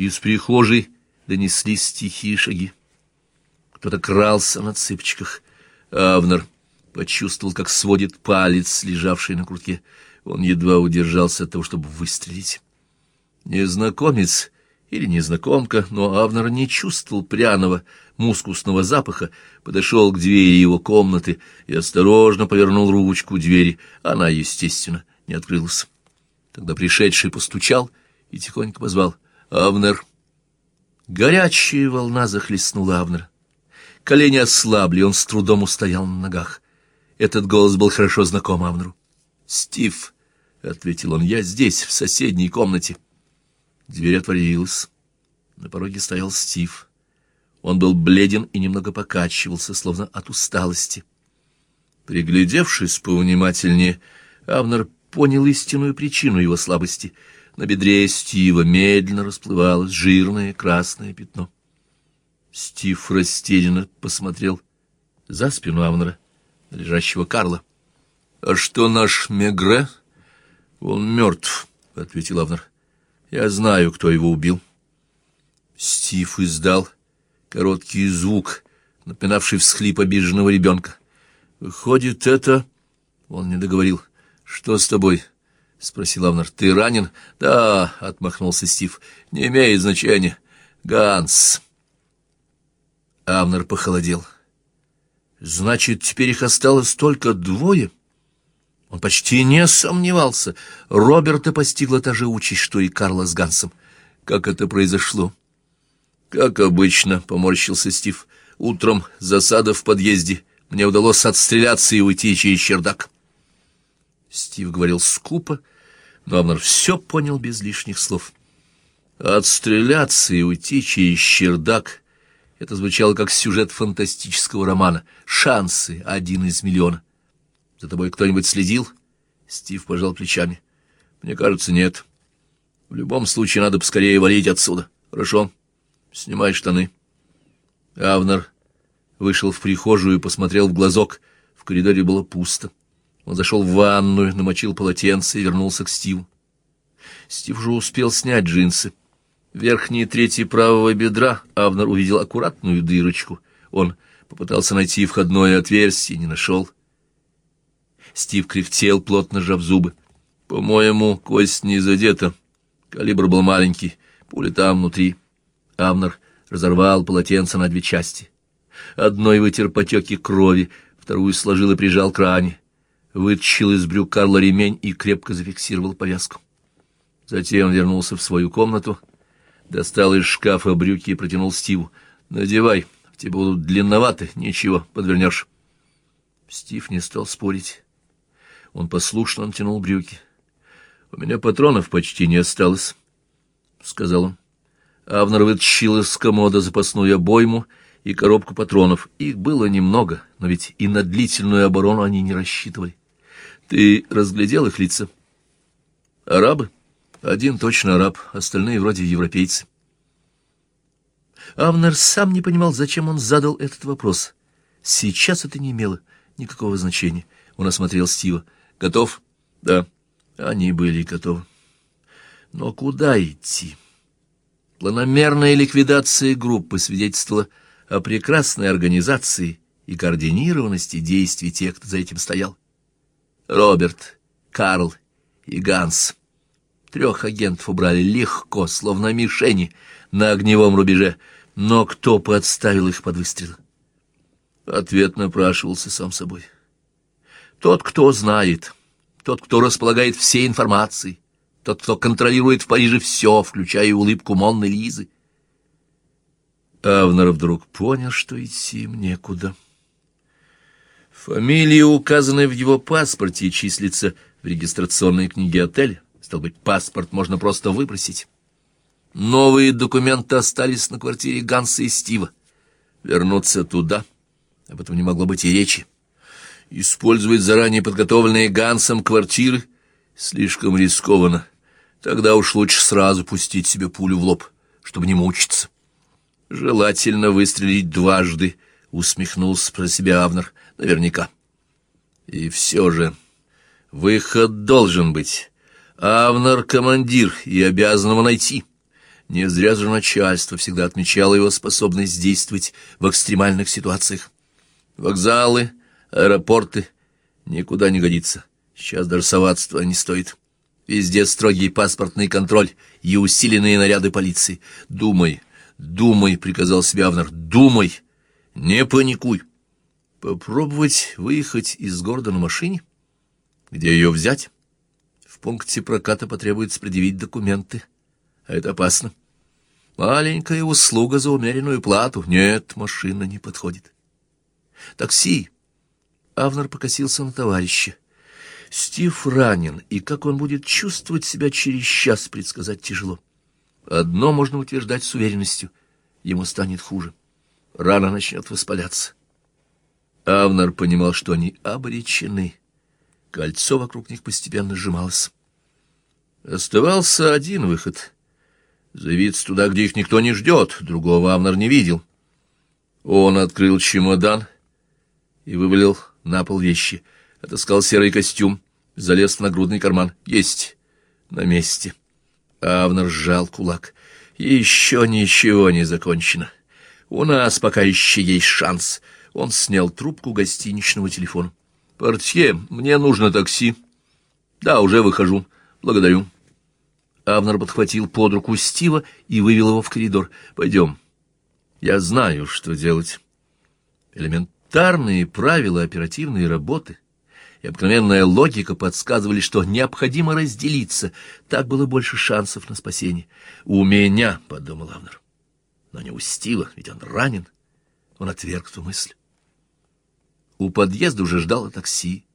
Из прихожей донеслись тихие шаги. Кто-то крался на цыпочках. Авнер почувствовал, как сводит палец, лежавший на крутке. Он едва удержался от того, чтобы выстрелить. Незнакомец или незнакомка, но Авнер не чувствовал пряного мускусного запаха, подошел к двери его комнаты и осторожно повернул ручку двери. Она, естественно, не открылась. Тогда пришедший постучал и тихонько позвал «Авнер». Горячая волна захлестнула Авнера. Колени ослабли, он с трудом устоял на ногах. Этот голос был хорошо знаком Авнеру. «Стив», — ответил он, — «я здесь, в соседней комнате». Дверь отворилась. На пороге стоял Стив. Он был бледен и немного покачивался, словно от усталости. Приглядевшись повнимательнее, Авнер понял истинную причину его слабости. На бедре Стива медленно расплывалось жирное красное пятно. Стив растерянно посмотрел за спину Авнера, лежащего Карла. — А что наш Мегре? — Он мертв, — ответил Авнер. Я знаю, кто его убил. Стив издал короткий звук, напоминавший всхлип обиженного ребенка. Выходит, это... Он не договорил. Что с тобой? — спросил Авнер. — Ты ранен? — Да, — отмахнулся Стив. — Не имеет значения. Ганс. Авнер похолодел. — Значит, теперь их осталось только двое? — он почти не сомневался. Роберта постигла та же участь, что и Карла с Гансом. Как это произошло? Как обычно, — поморщился Стив. Утром засада в подъезде. Мне удалось отстреляться и уйти через чердак. Стив говорил скупо, но Абнер все понял без лишних слов. Отстреляться и уйти через чердак — это звучало как сюжет фантастического романа. Шансы — один из миллиона. За тобой кто-нибудь следил? Стив пожал плечами. Мне кажется, нет. В любом случае надо поскорее валить отсюда. Хорошо. Снимай штаны. Авнер вышел в прихожую и посмотрел в глазок. В коридоре было пусто. Он зашел в ванную, намочил полотенце и вернулся к Стиву. Стив уже успел снять джинсы. В верхней трети правого бедра Авнер увидел аккуратную дырочку. Он попытался найти входное отверстие, не нашел. Стив кряхтел, плотно сжав зубы. «По-моему, кость не задета. Калибр был маленький, пуля там внутри». Авнер разорвал полотенце на две части. Одной вытер потеки крови, вторую сложил и прижал к ране. Вытащил из брюк Карла ремень и крепко зафиксировал повязку. Затем вернулся в свою комнату, достал из шкафа брюки и протянул Стиву. «Надевай, тебе будут длинноваты, ничего, подвернешь». Стив не стал спорить. Он послушно натянул брюки. — У меня патронов почти не осталось, — сказал он. Авнер вытащил из комода запасную обойму и коробку патронов. Их было немного, но ведь и на длительную оборону они не рассчитывали. Ты разглядел их лица? Арабы? Один точно араб, остальные вроде европейцы. Авнер сам не понимал, зачем он задал этот вопрос. Сейчас это не имело никакого значения. Он осмотрел Стива. Готов? Да. Они были готовы. Но куда идти? Планомерная ликвидация группы свидетельствовала о прекрасной организации и координированности действий тех, кто за этим стоял. Роберт, Карл и Ганс. Трех агентов убрали легко, словно мишени, на огневом рубеже. Но кто подставил их под выстрел? Ответ напрашивался сам собой. Тот, кто знает, тот, кто располагает всей информацией, тот, кто контролирует в Париже все, включая улыбку Монны Лизы. Авнер вдруг понял, что идти им некуда. Фамилия, указанная в его паспорте, числится в регистрационной книге отеля. Стал быть, паспорт можно просто выбросить. Новые документы остались на квартире Ганса и Стива. Вернуться туда, об этом не могло быть и речи. Использовать заранее подготовленные Гансом квартиры слишком рискованно. Тогда уж лучше сразу пустить себе пулю в лоб, чтобы не мучиться. Желательно выстрелить дважды, усмехнулся про себя Авнер, наверняка. И все же выход должен быть. Авнер — командир и обязан его найти. Не зря же начальство всегда отмечало его способность действовать в экстремальных ситуациях. Вокзалы, аэропорты никуда не годится. Сейчас даже соваться не стоит. Везде строгий паспортный контроль и усиленные наряды полиции. Думай, думай, — приказал себе Авнер, — думай, не паникуй. Попробовать выехать из города на машине? Где ее взять? В пункте проката потребуется предъявить документы, а это опасно. Маленькая услуга за умеренную плату. Нет, машина не подходит. Такси. Авнер покосился на товарища. Стив ранен, и как он будет чувствовать себя через час, предсказать тяжело. Одно можно утверждать с уверенностью — ему станет хуже. Рана начнет воспаляться. Авнер понимал, что они обречены. Кольцо вокруг них постепенно сжималось. Оставался один выход — заявиться туда, где их никто не ждет, другого Авнер не видел. Он открыл чемодан и вывалил на пол вещи — отыскал серый костюм, залез в нагрудный карман. Есть, на месте. Авнер сжал кулак. Еще ничего не закончено. У нас пока еще есть шанс. Он снял трубку гостиничного телефона. «Портье, мне нужно такси». «Да, уже выхожу. Благодарю». Авнер подхватил под руку Стива и вывел его в коридор. «Пойдем. Я знаю, что делать». Элементарные правила оперативной работы — и обыкновенная логика подсказывали, что необходимо разделиться, так было больше шансов на спасение. «У меня», — подумал Авнер, — «но не у Стива, ведь он ранен». Он отверг эту мысль. У подъезда уже ждало такси.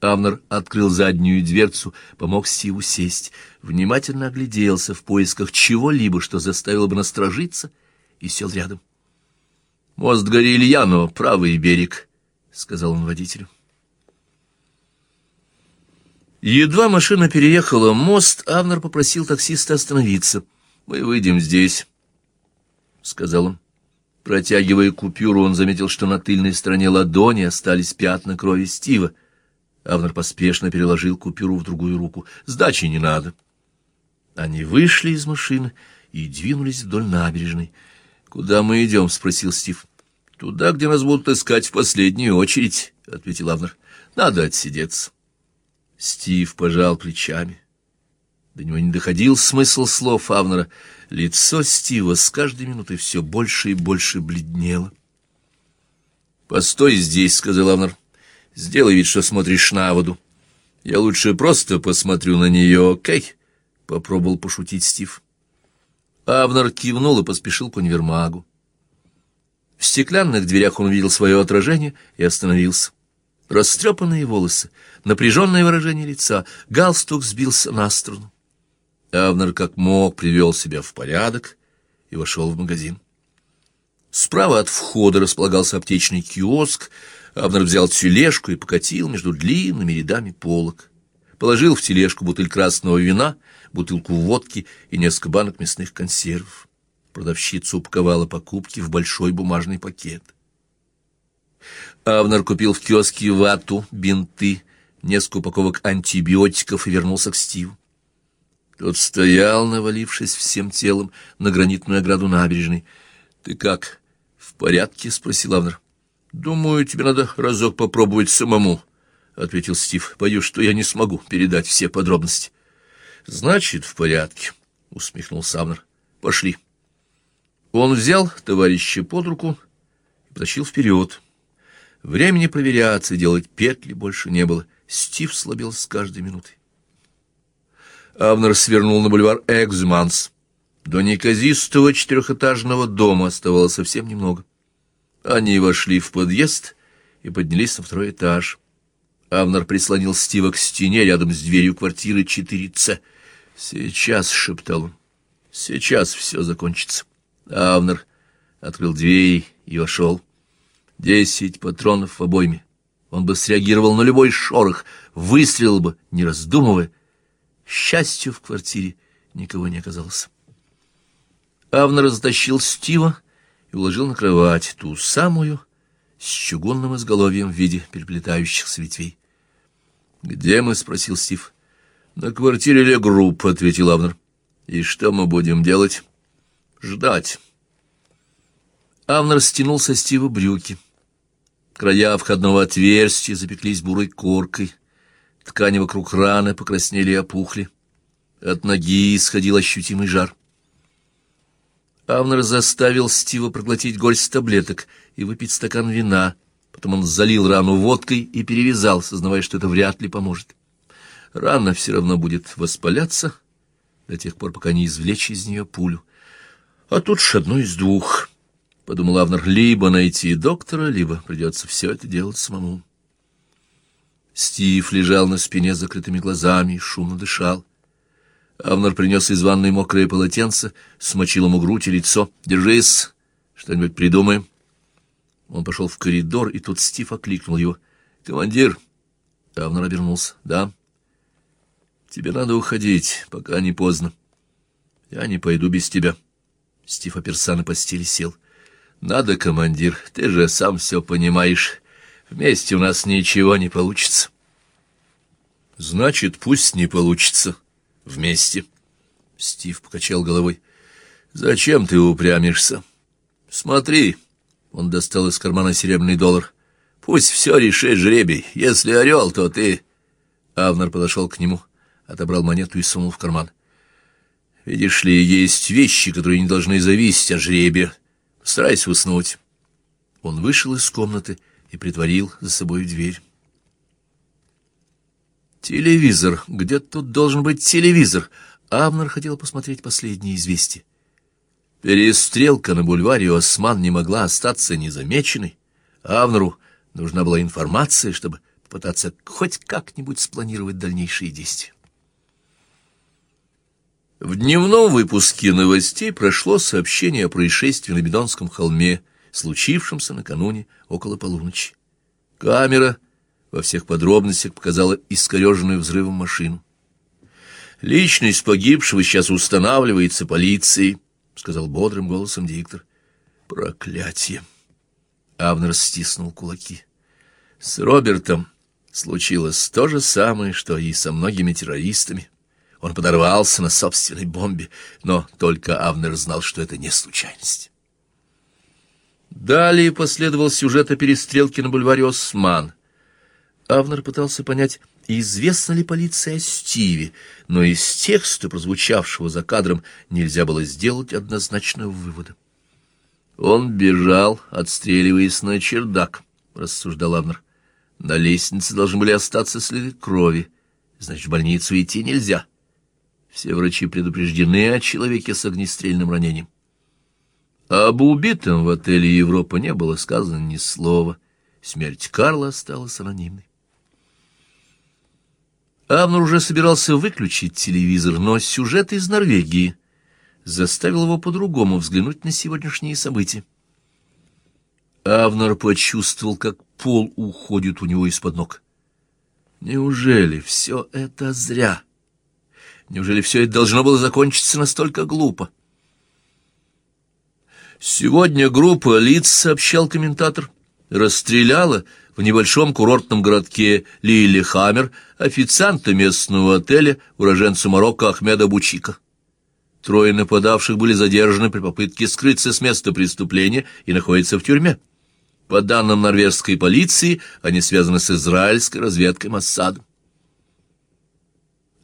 Авнер открыл заднюю дверцу, помог Стиву сесть, внимательно огляделся в поисках чего-либо, что заставило бы насторожиться, и сел рядом. «Мост Горильяно, правый берег», — сказал он водителю. Едва машина переехала мост, Авнер попросил таксиста остановиться. «Мы выйдем здесь», — сказал он. Протягивая купюру, он заметил, что на тыльной стороне ладони остались пятна крови Стива. Авнер поспешно переложил купюру в другую руку. «Сдачи не надо». Они вышли из машины и двинулись вдоль набережной. «Куда мы идем?» — спросил Стив. «Туда, где нас будут искать в последнюю очередь», — ответил Авнер. «Надо отсидеться». Стив пожал плечами. До него не доходил смысл слов Авнера. Лицо Стива с каждой минутой все больше и больше бледнело. «Постой здесь», — сказал Авнер. «Сделай вид, что смотришь на воду. Я лучше просто посмотрю на нее, окей?» — попробовал пошутить Стив. Авнер кивнул и поспешил к универмагу. В стеклянных дверях он увидел свое отражение и остановился. Растрепанные волосы, напряженное выражение лица, галстук сбился на струну. Авнер как мог привел себя в порядок и вошел в магазин. Справа от входа располагался аптечный киоск. Авнер взял тележку и покатил между длинными рядами полок. Положил в тележку бутыль красного вина, бутылку водки и несколько банок мясных консервов. Продавщица упаковала покупки в большой бумажный пакет. Авнер купил в киоске вату, бинты, несколько упаковок антибиотиков и вернулся к Стиву. Тот стоял, навалившись всем телом на гранитную ограду набережной. — Ты как, в порядке? — спросил Авнер. — Думаю, тебе надо разок попробовать самому, — ответил Стив. — Боюсь, что я не смогу передать все подробности. — Значит, в порядке, — усмехнулся Авнер. — Пошли. Он взял товарища под руку и потащил вперед. — Времени проверяться и делать петли больше не было. Стив слабел с каждой минутой. Авнер свернул на бульвар Экзманс. До неказистого четырехэтажного дома оставалось совсем немного. Они вошли в подъезд и поднялись на второй этаж. Авнер прислонил Стива к стене рядом с дверью квартиры 4С. «Сейчас», — шептал он, — «сейчас все закончится». Авнер открыл дверь и вошел. Десять патронов в обойме. Он бы среагировал на любой шорох, выстрелил бы, не раздумывая. Счастью, в квартире никого не оказалось. Авнер затащил Стива и уложил на кровать, ту самую, с чугунным изголовьем в виде переплетающихся ветвей. «Где мы?» — спросил Стив. «На квартире Легрупп», — ответил Авнер. «И что мы будем делать?» Ждать. Авнер стянул со Стива брюки. Края входного отверстия запеклись бурой коркой. Ткани вокруг раны покраснели и опухли. От ноги исходил ощутимый жар. Авнер заставил Стива проглотить горсть таблеток и выпить стакан вина. Потом он залил рану водкой и перевязал, сознавая, что это вряд ли поможет. Рана все равно будет воспаляться до тех пор, пока не извлечь из нее пулю. А тут ж одно из двух, — подумал Авнер, — либо найти доктора, либо придется все это делать самому. Стив лежал на спине с закрытыми глазами и шумно дышал. Авнер принес из ванной мокрое полотенце, смочил ему грудь и лицо. «Держись, что-нибудь придумаем». Он пошел в коридор, и тут Стив окликнул его. «Командир!» Авнер обернулся. «Да?» «Тебе надо уходить, пока не поздно. Я не пойду без тебя». Стив оперся на постели сел. «Надо, командир, ты же сам все понимаешь. Вместе у нас ничего не получится». «Значит, пусть не получится» вместе. Стив покачал головой. Зачем ты упрямишься? Смотри, он достал из кармана серебряный доллар. Пусть все решит жребий. Если орел, то ты... Авнер подошел к нему, отобрал монету и сунул в карман. Видишь ли, есть вещи, которые не должны зависеть от жребия. Старайся уснуть. Он вышел из комнаты и притворил за собой дверь. Телевизор. Где тут должен быть телевизор? Авнер хотел посмотреть последние известия. Перестрелка на бульваре Осман не могла остаться незамеченной. Авнеру нужна была информация, чтобы попытаться хоть как-нибудь спланировать дальнейшие действия. В дневном выпуске новостей прошло сообщение о происшествии на Бедонском холме, случившемся накануне около полуночи. Камера во всех подробностях показала искореженную взрывом машину. «Личность погибшего сейчас устанавливается полицией», — сказал бодрым голосом диктор. «Проклятие!» Авнер стиснул кулаки. «С Робертом случилось то же самое, что и со многими террористами. Он подорвался на собственной бомбе, но только Авнер знал, что это не случайность». Далее последовал сюжет о перестрелке на бульваре Осман — Авнер пытался понять, известно ли полиция о Стиве, но из текста, прозвучавшего за кадром, нельзя было сделать однозначного вывода. «Он бежал, отстреливаясь на чердак», — рассуждал Авнер. «На лестнице должны были остаться следы крови. Значит, в больницу идти нельзя. Все врачи предупреждены о человеке с огнестрельным ранением. Об убитом в отеле «Европа» не было сказано ни слова. Смерть Карла осталась анонимной. Авнер уже собирался выключить телевизор, но сюжет из Норвегии заставил его по-другому взглянуть на сегодняшние события. Авнер почувствовал, как пол уходит у него из-под ног. Неужели все это зря? Неужели все это должно было закончиться настолько глупо? Сегодня группа лиц, сообщал комментатор, расстреляла в небольшом курортном городке Лилихаммер официанта местного отеля, уроженца Марокко Ахмеда Бучика. Трое нападавших были задержаны при попытке скрыться с места преступления и находятся в тюрьме. По данным норвежской полиции, они связаны с израильской разведкой Моссада.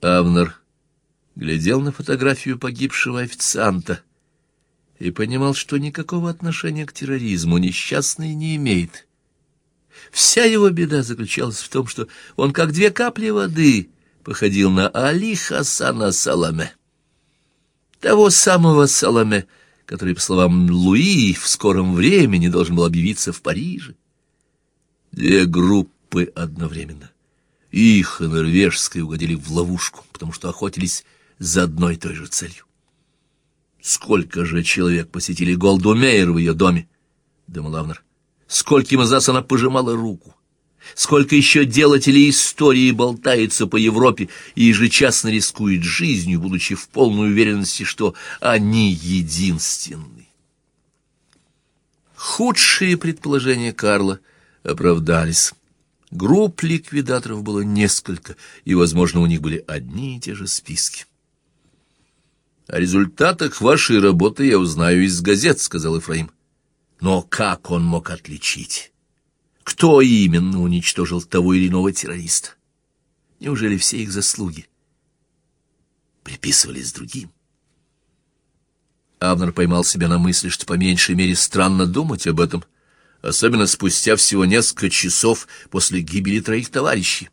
Авнер глядел на фотографию погибшего официанта и понимал, что никакого отношения к терроризму несчастный не имеет. Вся его беда заключалась в том, что он, как две капли воды, походил на Али Хасана Саламе. Того самого Саламе, который, по словам Луи, в скором времени должен был объявиться в Париже. Две группы одновременно. Их и норвежская угодили в ловушку, потому что охотились за одной и той же целью. Сколько же человек посетили Голдумейр в ее доме? — думал Авнер. Скольким из нас она пожимала руку. Сколько еще делателей истории болтается по Европе и ежечасно рискует жизнью, будучи в полной уверенности, что они единственны. Худшие предположения Карла оправдались. Групп ликвидаторов было несколько, и, возможно, у них были одни и те же списки. О результатах вашей работы я узнаю из газет, — сказал Ефраим. Но как он мог отличить? Кто именно уничтожил того или иного террориста? Неужели все их заслуги приписывались другим? Авнер поймал себя на мысли, что по меньшей мере странно думать об этом, особенно спустя всего несколько часов после гибели троих товарищей.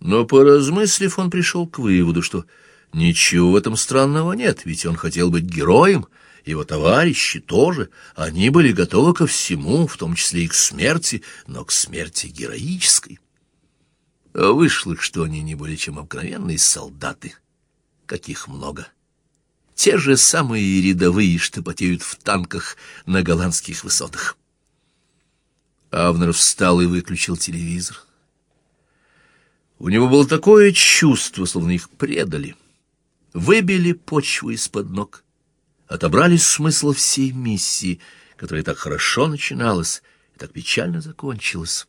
Но, поразмыслив, он пришел к выводу, что ничего в этом странного нет, ведь он хотел быть героем, его товарищи тоже, они были готовы ко всему, в том числе и к смерти, но к смерти героической. А вышло, что они не более чем обыкновенные солдаты, каких много. Те же самые рядовые, что потеют в танках на голландских высотах. Авнер встал и выключил телевизор. У него было такое чувство, словно их предали. Выбили почву из-под ног, отобрали смысл всей миссии, которая так хорошо начиналась и так печально закончилась.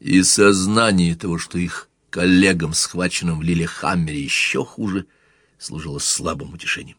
И сознание того, что их коллегам, схваченным в Лилихаммере, еще хуже, служило слабым утешением.